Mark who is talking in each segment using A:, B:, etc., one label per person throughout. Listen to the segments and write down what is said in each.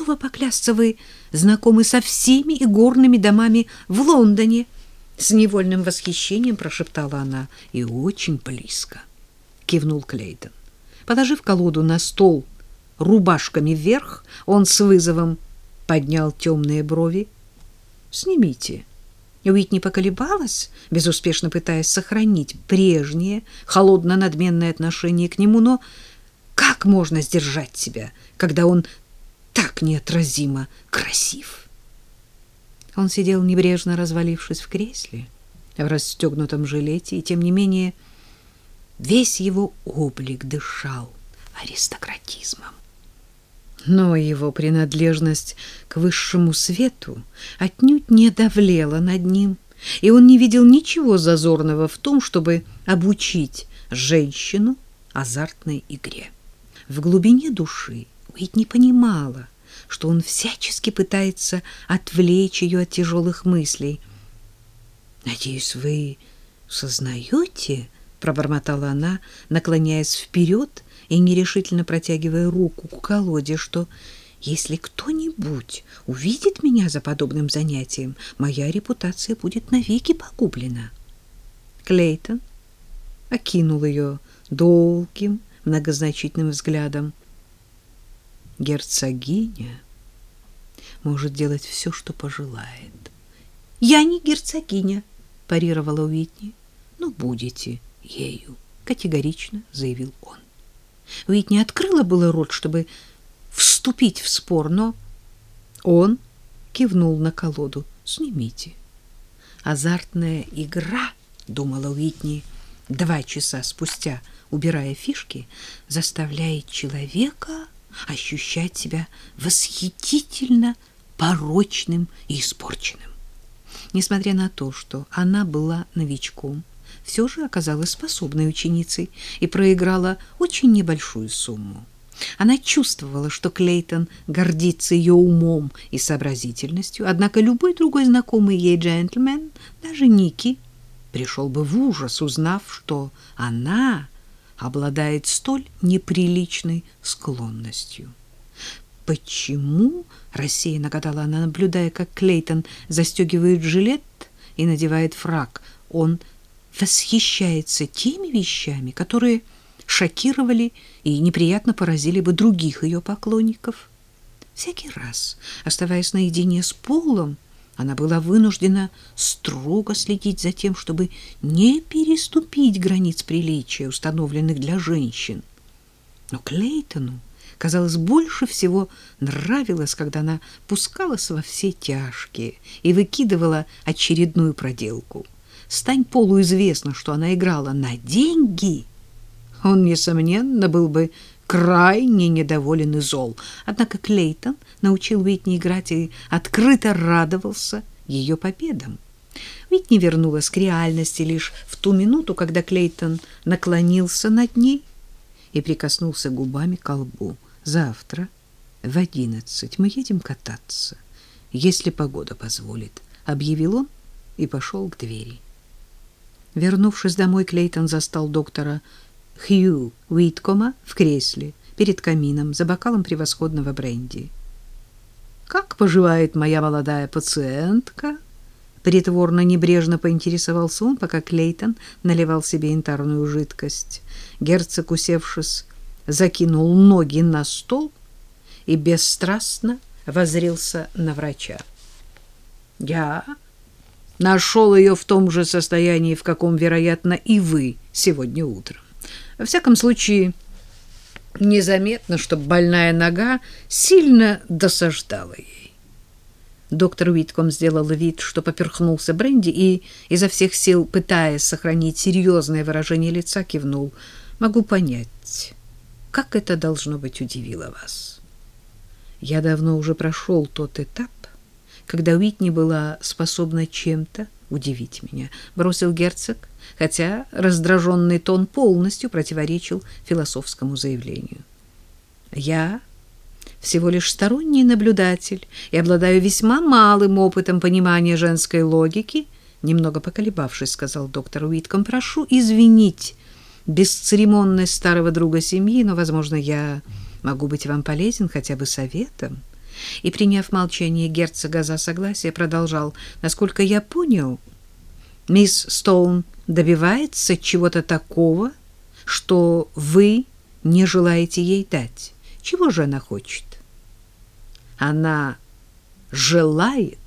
A: готова поклясться, вы знакомы со всеми игорными домами в Лондоне. С невольным восхищением прошептала она. И очень близко, кивнул Клейтон. Положив колоду на стол рубашками вверх, он с вызовом поднял темные брови. Снимите. Уитни поколебалась, безуспешно пытаясь сохранить прежнее холодно-надменное отношение к нему, но как можно сдержать себя, когда он так неотразимо красив? Он сидел небрежно развалившись в кресле, в расстегнутом жилете, и тем не менее весь его облик дышал аристократизмом. Но его принадлежность к высшему свету отнюдь не давлела над ним, и он не видел ничего зазорного в том, чтобы обучить женщину азартной игре. В глубине души ведь не понимала, что он всячески пытается отвлечь ее от тяжелых мыслей. «Надеюсь, вы сознаете?» — пробормотала она, наклоняясь вперед и нерешительно протягивая руку к колоде, что если кто-нибудь увидит меня за подобным занятием, моя репутация будет навеки погублена. Клейтон окинул ее долгим, многозначительным взглядом. Герцогиня может делать все, что пожелает. Я не герцогиня, парировала Уитни. Но будете ею, категорично заявил он. Уитни открыла было рот, чтобы вступить в спор, но он кивнул на колоду. Снимите. Азартная игра, думала Уитни, два часа спустя, убирая фишки, заставляет человека ощущать себя восхитительно порочным и испорченным. Несмотря на то, что она была новичком, все же оказалась способной ученицей и проиграла очень небольшую сумму. Она чувствовала, что Клейтон гордится ее умом и сообразительностью, однако любой другой знакомый ей джентльмен, даже Ники, пришел бы в ужас, узнав, что она обладает столь неприличной склонностью. Почему, рассеянно гадала она, наблюдая, как Клейтон застегивает жилет и надевает фрак, он восхищается теми вещами, которые шокировали и неприятно поразили бы других ее поклонников. Всякий раз, оставаясь наедине с Полом, она была вынуждена строго следить за тем, чтобы не переступить границ приличия, установленных для женщин. Но Клейтону, казалось, больше всего нравилось, когда она пускалась во все тяжкие и выкидывала очередную проделку — стань Полу известно, что она играла на деньги, он, несомненно, был бы крайне недоволен и зол. Однако Клейтон научил Уитни играть и открыто радовался ее победам. Уитни вернулась к реальности лишь в ту минуту, когда Клейтон наклонился над ней и прикоснулся губами к лбу. «Завтра в одиннадцать мы едем кататься, если погода позволит», — объявил он и пошел к двери. Вернувшись домой, Клейтон застал доктора Хью Уиткома в кресле перед камином за бокалом превосходного бренди. «Как поживает моя молодая пациентка?» Притворно небрежно поинтересовался он, пока Клейтон наливал себе янтарную жидкость. Герцог, усевшись, закинул ноги на стол и бесстрастно воззрился на врача. «Я нашел ее в том же состоянии, в каком, вероятно, и вы сегодня утром. Во всяком случае, незаметно, чтобы больная нога сильно досаждала ей. Доктор Уитком сделал вид, что поперхнулся бренди и, изо всех сил пытаясь сохранить серьезное выражение лица, кивнул. «Могу понять, как это должно быть удивило вас. Я давно уже прошел тот этап, когда Уитни была способна чем-то удивить меня, бросил герцог, хотя раздраженный тон полностью противоречил философскому заявлению. Я всего лишь сторонний наблюдатель и обладаю весьма малым опытом понимания женской логики, немного поколебавшись, сказал доктор Уитком, прошу извинить бесцеремонность старого друга семьи, но, возможно, я могу быть вам полезен хотя бы советом. И, приняв молчание герцога за согласие, продолжал. «Насколько я понял, мисс Стоун добивается чего-то такого, что вы не желаете ей дать. Чего же она хочет?» «Она желает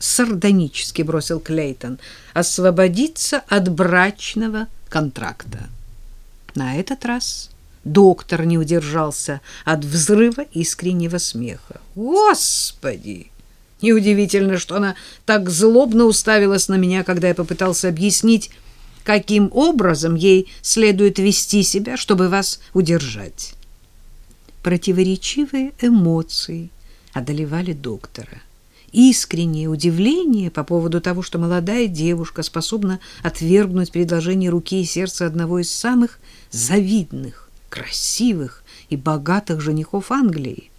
A: сардонически бросил Клейтон, освободиться от брачного контракта. На этот раз доктор не удержался от взрыва искреннего смеха. Господи! Неудивительно, что она так злобно уставилась на меня, когда я попытался объяснить, каким образом ей следует вести себя, чтобы вас удержать. Противоречивые эмоции одолевали доктора искреннее удивление по поводу того, что молодая девушка способна отвергнуть предложение руки и сердца одного из самых завидных, красивых и богатых женихов Англии.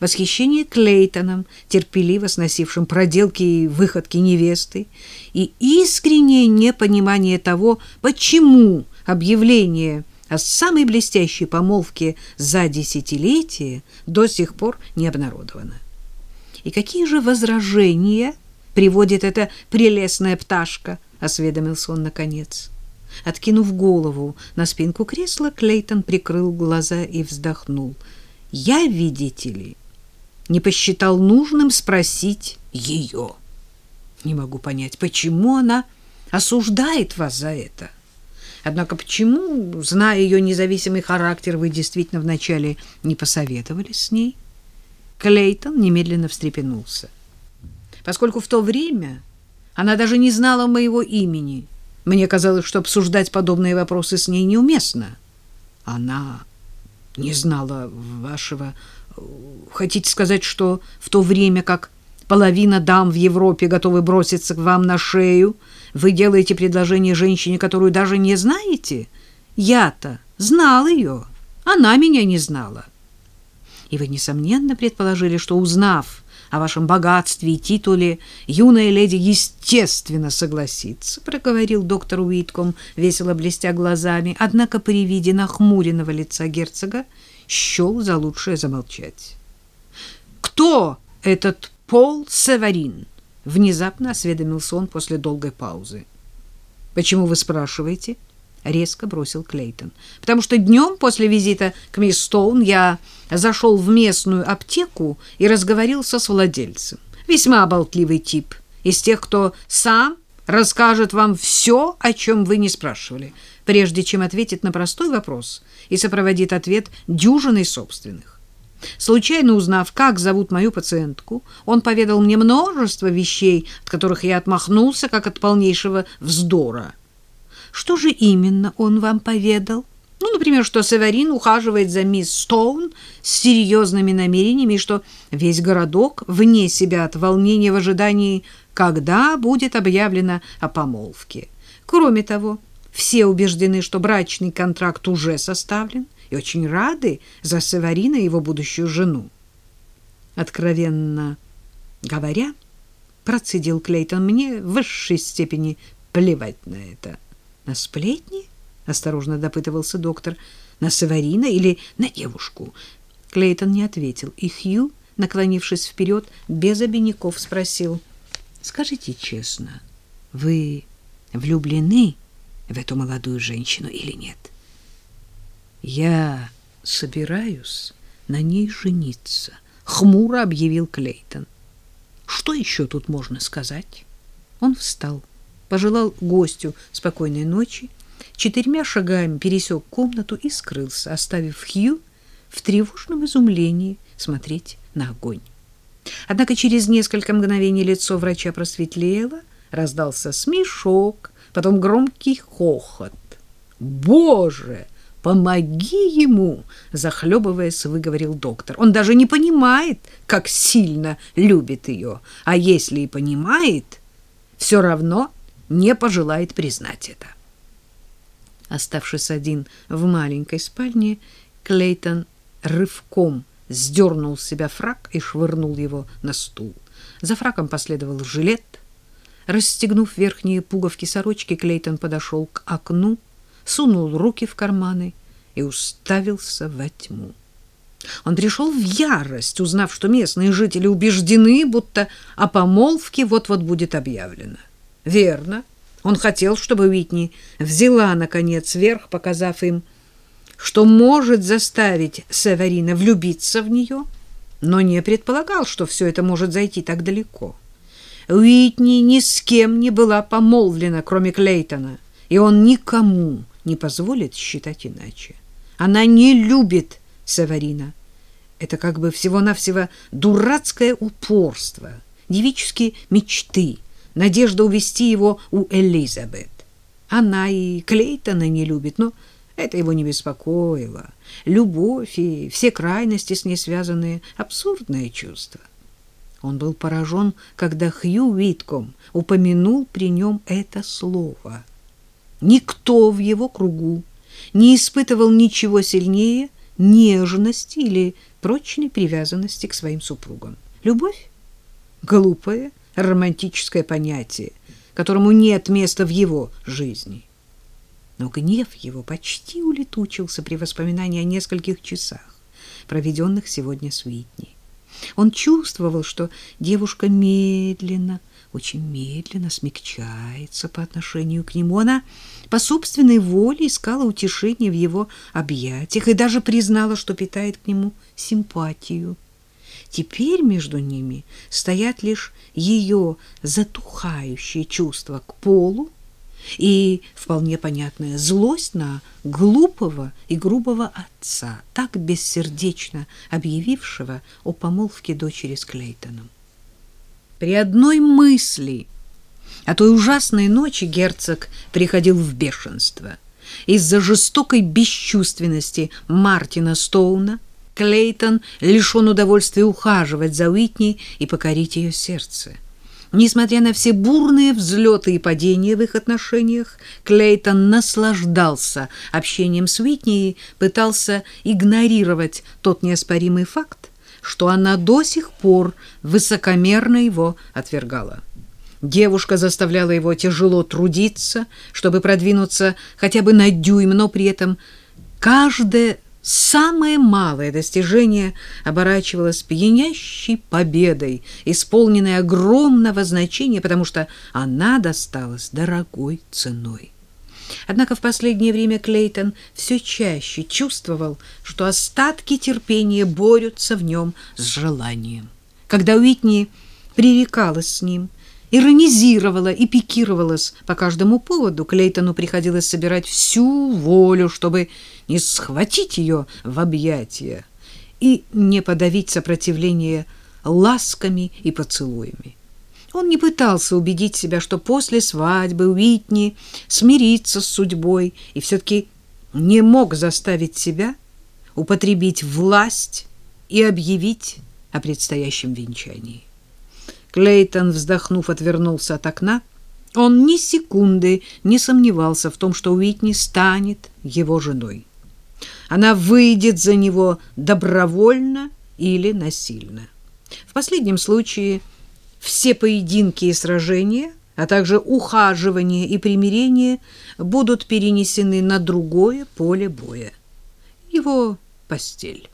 A: Восхищение Клейтоном, терпеливо сносившим проделки и выходки невесты, и искреннее непонимание того, почему объявление о самой блестящей помолвке за десятилетие до сих пор не обнародовано. И какие же возражения приводит эта прелестная пташка? осведомился он наконец. Откинув голову на спинку кресла, Клейтон прикрыл глаза и вздохнул. Я, видите ли, не посчитал нужным спросить ее. Не могу понять, почему она осуждает вас за это. Однако почему, зная ее независимый характер, вы действительно вначале не посоветовались с ней? Клейтон немедленно встрепенулся. Поскольку в то время она даже не знала моего имени, мне казалось, что обсуждать подобные вопросы с ней неуместно. Она не знала вашего... Хотите сказать, что в то время, как половина дам в Европе готовы броситься к вам на шею, вы делаете предложение женщине, которую даже не знаете? Я-то знал ее, она меня не знала. И вы, несомненно, предположили, что, узнав о вашем богатстве и титуле, юная леди естественно согласится, — проговорил доктор Уитком, весело блестя глазами, однако при виде нахмуренного лица герцога счел за лучшее замолчать. — Кто этот Пол Севарин? — внезапно осведомился он после долгой паузы. — Почему вы спрашиваете? — резко бросил Клейтон. Потому что днем после визита к мисс Стоун я зашел в местную аптеку и разговорился с владельцем. Весьма болтливый тип, из тех, кто сам расскажет вам все, о чем вы не спрашивали, прежде чем ответит на простой вопрос и сопроводит ответ дюжиной собственных. Случайно узнав, как зовут мою пациентку, он поведал мне множество вещей, от которых я отмахнулся, как от полнейшего вздора. Что же именно он вам поведал? Ну, например, что Северин ухаживает за мисс Стоун с серьезными намерениями, что весь городок вне себя от волнения в ожидании, когда будет объявлено о помолвке. Кроме того, все убеждены, что брачный контракт уже составлен, и очень рады за Северина и его будущую жену. Откровенно говоря, процедил Клейтон, мне в высшей степени плевать на это. На сплетни? Осторожно допытывался доктор. На Саварина или на девушку? Клейтон не ответил, и Хью, наклонившись вперед, без обиняков спросил. «Скажите честно, вы влюблены в эту молодую женщину или нет?» «Я собираюсь на ней жениться», — хмуро объявил Клейтон. «Что еще тут можно сказать?» Он встал пожелал гостю спокойной ночи, четырьмя шагами пересек комнату и скрылся, оставив Хью в тревожном изумлении смотреть на огонь. Однако через несколько мгновений лицо врача просветлело, раздался смешок, потом громкий хохот. «Боже, помоги ему!» — захлебываясь, выговорил доктор. «Он даже не понимает, как сильно любит ее, а если и понимает, все равно не пожелает признать это. Оставшись один в маленькой спальне, Клейтон рывком сдернул с себя фрак и швырнул его на стул. За фраком последовал жилет. Расстегнув верхние пуговки сорочки, Клейтон подошел к окну, сунул руки в карманы и уставился во тьму. Он пришел в ярость, узнав, что местные жители убеждены, будто о помолвке вот-вот будет объявлено. Верно. Он хотел, чтобы Уитни взяла, наконец, верх, показав им, что может заставить Северина влюбиться в нее, но не предполагал, что все это может зайти так далеко. Уитни ни с кем не была помолвлена, кроме Клейтона, и он никому не позволит считать иначе. Она не любит Северина. Это как бы всего-навсего дурацкое упорство, девические мечты, надежда увести его у Элизабет. Она и Клейтона не любит, но это его не беспокоило. Любовь и все крайности с ней связанные — абсурдное чувство. Он был поражен, когда Хью Витком упомянул при нем это слово. Никто в его кругу не испытывал ничего сильнее нежности или прочной привязанности к своим супругам. Любовь — глупое романтическое понятие, которому нет места в его жизни. Но гнев его почти улетучился при воспоминании о нескольких часах, проведенных сегодня с Уитни. Он чувствовал, что девушка медленно, очень медленно смягчается по отношению к нему. Она по собственной воле искала утешения в его объятиях и даже признала, что питает к нему симпатию. Теперь между ними стоят лишь ее затухающие чувства к полу и вполне понятная злость на глупого и грубого отца, так бессердечно объявившего о помолвке дочери с Клейтоном. При одной мысли о той ужасной ночи герцог приходил в бешенство. Из-за жестокой бесчувственности Мартина Стоуна Клейтон лишен удовольствия ухаживать за Уитни и покорить ее сердце. Несмотря на все бурные взлеты и падения в их отношениях, Клейтон наслаждался общением с Уитни и пытался игнорировать тот неоспоримый факт, что она до сих пор высокомерно его отвергала. Девушка заставляла его тяжело трудиться, чтобы продвинуться хотя бы на дюйм, но при этом каждое Самое малое достижение оборачивалось пьянящей победой, исполненной огромного значения, потому что она досталась дорогой ценой. Однако в последнее время Клейтон все чаще чувствовал, что остатки терпения борются в нем с желанием. Когда Уитни пререкалась с ним, иронизировала и пикировалась по каждому поводу, Клейтону приходилось собирать всю волю, чтобы не схватить ее в объятия и не подавить сопротивление ласками и поцелуями. Он не пытался убедить себя, что после свадьбы Уитни смирится с судьбой и все-таки не мог заставить себя употребить власть и объявить о предстоящем венчании. Клейтон, вздохнув, отвернулся от окна. Он ни секунды не сомневался в том, что Уитни станет его женой. Она выйдет за него добровольно или насильно. В последнем случае все поединки и сражения, а также ухаживание и примирение будут перенесены на другое поле боя. Его постель.